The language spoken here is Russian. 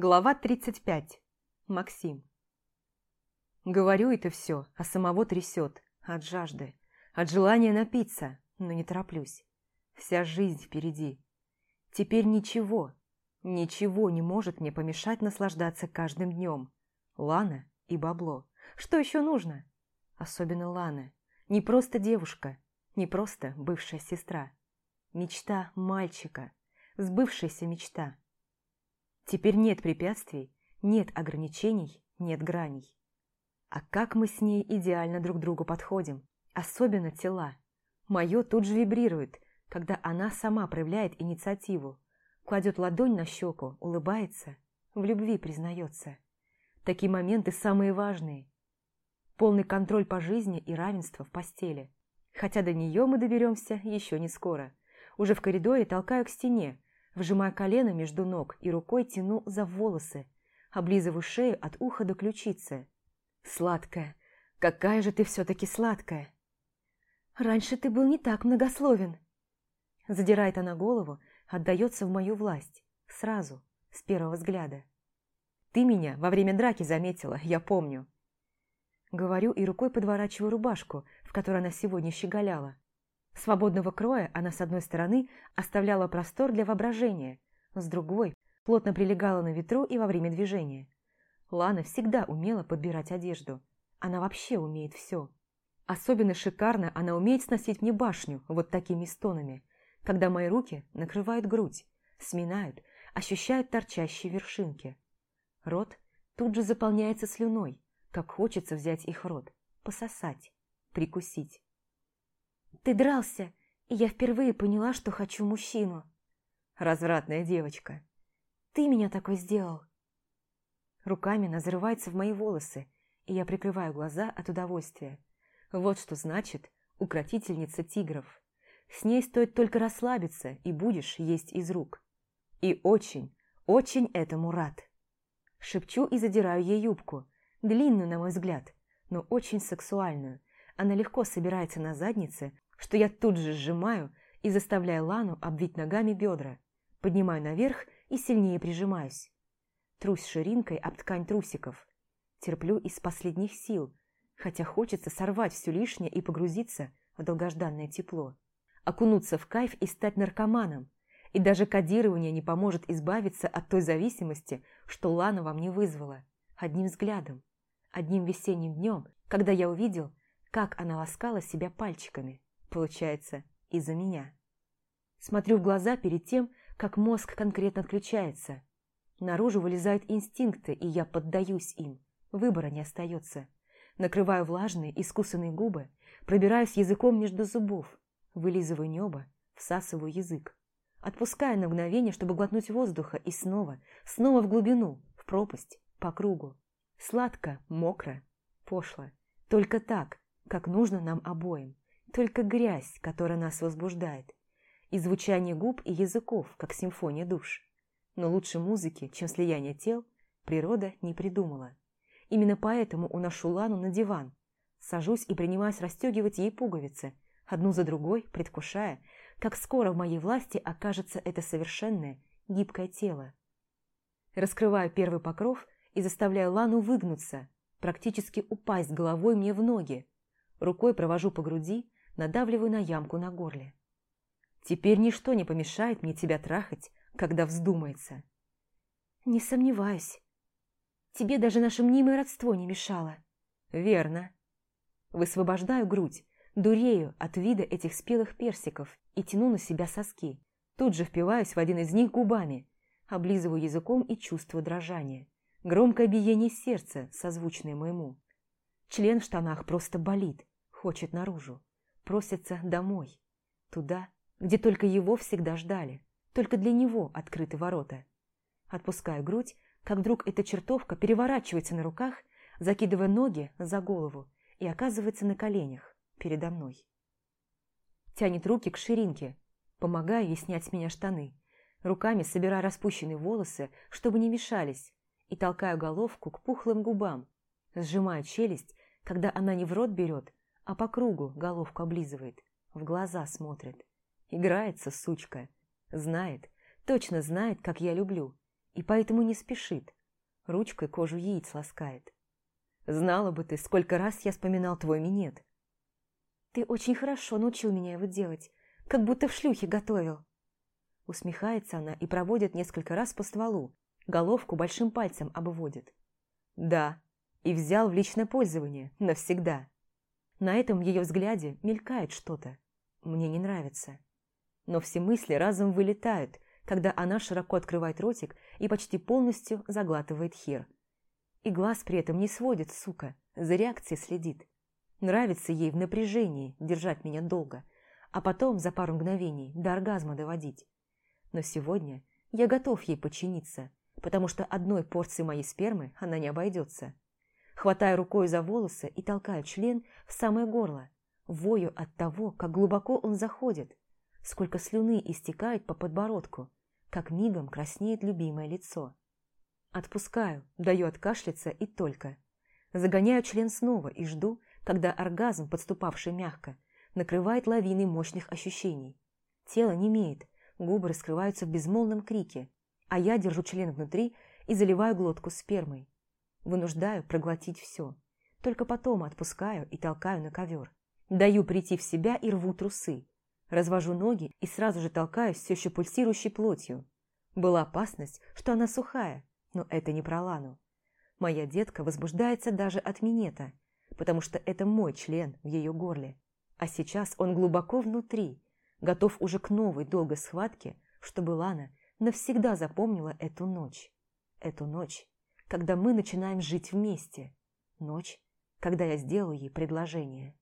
Глава 35. Максим. Говорю это все, а самого трясет. От жажды. От желания напиться, но не тороплюсь. Вся жизнь впереди. Теперь ничего, ничего не может мне помешать наслаждаться каждым днем. Лана и бабло. Что еще нужно? Особенно Лана. Не просто девушка, не просто бывшая сестра. Мечта мальчика. Сбывшаяся мечта. Теперь нет препятствий, нет ограничений, нет граней. А как мы с ней идеально друг другу подходим, особенно тела. Мое тут же вибрирует, когда она сама проявляет инициативу, кладет ладонь на щеку, улыбается, в любви признается. Такие моменты самые важные. Полный контроль по жизни и равенство в постели. Хотя до нее мы доберемся еще не скоро. Уже в коридоре толкаю к стене, вжимая колено между ног и рукой тяну за волосы, облизываю шею от уха до ключицы. «Сладкая! Какая же ты все-таки сладкая!» «Раньше ты был не так многословен!» Задирает она голову, отдается в мою власть. Сразу, с первого взгляда. «Ты меня во время драки заметила, я помню!» Говорю и рукой подворачиваю рубашку, в которой она сегодня щеголяла. Свободного кроя она с одной стороны оставляла простор для воображения, с другой плотно прилегала на ветру и во время движения. Лана всегда умела подбирать одежду. Она вообще умеет все. Особенно шикарно она умеет сносить мне башню вот такими стонами, когда мои руки накрывают грудь, сминают, ощущают торчащие вершинки. Рот тут же заполняется слюной, как хочется взять их рот, пососать, прикусить. Ты дрался, и я впервые поняла, что хочу мужчину. Развратная девочка. Ты меня такой сделал. Руками назрывается в мои волосы, и я прикрываю глаза от удовольствия. Вот что значит укротительница тигров. С ней стоит только расслабиться, и будешь есть из рук. И очень, очень этому рад. Шепчу и задираю ей юбку, длинную, на мой взгляд, но очень сексуальную. Она легко собирается на заднице, что я тут же сжимаю и заставляю Лану обвить ногами бедра. Поднимаю наверх и сильнее прижимаюсь. Трусь ширинкой об ткань трусиков. Терплю из последних сил, хотя хочется сорвать все лишнее и погрузиться в долгожданное тепло. Окунуться в кайф и стать наркоманом. И даже кодирование не поможет избавиться от той зависимости, что Лана во мне вызвала. Одним взглядом, одним весенним днем, когда я увидел, как она ласкала себя пальчиками. Получается, из-за меня. Смотрю в глаза перед тем, как мозг конкретно отключается. Наружу вылезают инстинкты, и я поддаюсь им. Выбора не остается. Накрываю влажные, искусанные губы, пробираюсь языком между зубов, вылизываю небо, всасываю язык. Отпускаю на мгновение, чтобы глотнуть воздуха, и снова, снова в глубину, в пропасть, по кругу. Сладко, мокро, пошло. Только так, как нужно нам обоим. Только грязь, которая нас возбуждает. И звучание губ и языков, как симфония душ. Но лучше музыки, чем слияние тел, природа не придумала. Именно поэтому уношу Лану на диван. Сажусь и принимаюсь расстегивать ей пуговицы, одну за другой, предвкушая, как скоро в моей власти окажется это совершенное, гибкое тело. Раскрываю первый покров и заставляю Лану выгнуться, практически упасть головой мне в ноги. Рукой провожу по груди, надавливаю на ямку на горле. Теперь ничто не помешает мне тебя трахать, когда вздумается. Не сомневаюсь. Тебе даже наше мнимое родство не мешало. Верно. Высвобождаю грудь, дурею от вида этих спелых персиков и тяну на себя соски. Тут же впиваюсь в один из них губами, облизываю языком и чувствую дрожание. Громкое биение сердца, созвучное моему. Член в штанах просто болит, хочет наружу просится домой. Туда, где только его всегда ждали. Только для него открыты ворота. Отпускаю грудь, как вдруг эта чертовка переворачивается на руках, закидывая ноги за голову и оказывается на коленях передо мной. Тянет руки к ширинке, помогая ей снять с меня штаны, руками собирая распущенные волосы, чтобы не мешались, и толкаю головку к пухлым губам, сжимая челюсть, когда она не в рот берет, а по кругу головку облизывает, в глаза смотрит. Играется, сучка. Знает, точно знает, как я люблю. и поэтому не спешит. Ручкой кожу яиц ласкает. Знала бы ты, сколько раз я вспоминал твой минет. Ты очень хорошо научил меня его делать, как будто в шлюхе готовил. Усмехается она и проводит несколько раз по стволу, головку большим пальцем обводит. Да, и взял в личное пользование, навсегда. На этом ее взгляде мелькает что-то. Мне не нравится. Но все мысли разом вылетают, когда она широко открывает ротик и почти полностью заглатывает хер. И глаз при этом не сводит, сука, за реакцией следит. Нравится ей в напряжении держать меня долго, а потом за пару мгновений до оргазма доводить. Но сегодня я готов ей подчиниться, потому что одной порции моей спермы она не обойдется. Хватаю рукой за волосы и толкаю член в самое горло, вою от того, как глубоко он заходит, сколько слюны истекает по подбородку, как мигом краснеет любимое лицо. Отпускаю, даю откашляться и только. Загоняю член снова и жду, когда оргазм, подступавший мягко, накрывает лавиной мощных ощущений. Тело немеет, губы раскрываются в безмолвном крике, а я держу член внутри и заливаю глотку спермой. Вынуждаю проглотить все. Только потом отпускаю и толкаю на ковер. Даю прийти в себя и рву трусы. Развожу ноги и сразу же толкаюсь все еще пульсирующей плотью. Была опасность, что она сухая, но это не про Лану. Моя детка возбуждается даже от минета, потому что это мой член в ее горле. А сейчас он глубоко внутри, готов уже к новой долгой схватке, чтобы Лана навсегда запомнила эту ночь. Эту ночь, когда мы начинаем жить вместе. Ночь, когда я сделаю ей предложение.